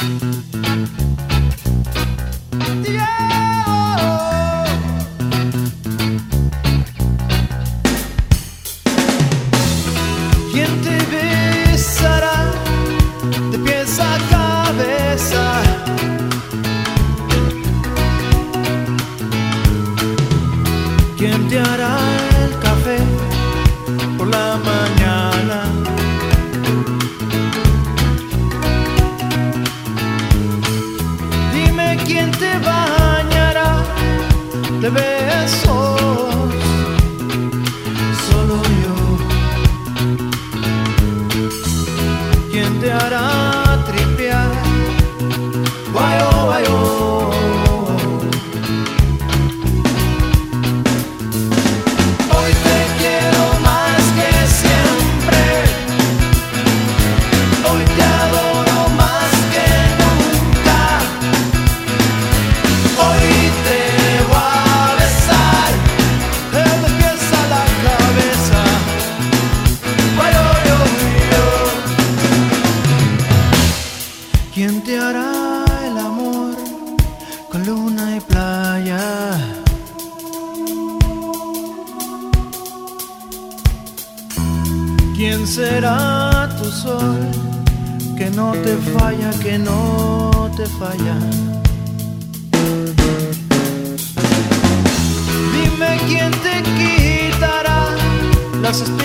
Quién te visará de pieza cabeza quién te hará el café pour la mort. de besos, solo yo, ¿quién te hará? ¿Quién será tu sol que no te falla, que no te falla? Dime quién te quitará las estrellas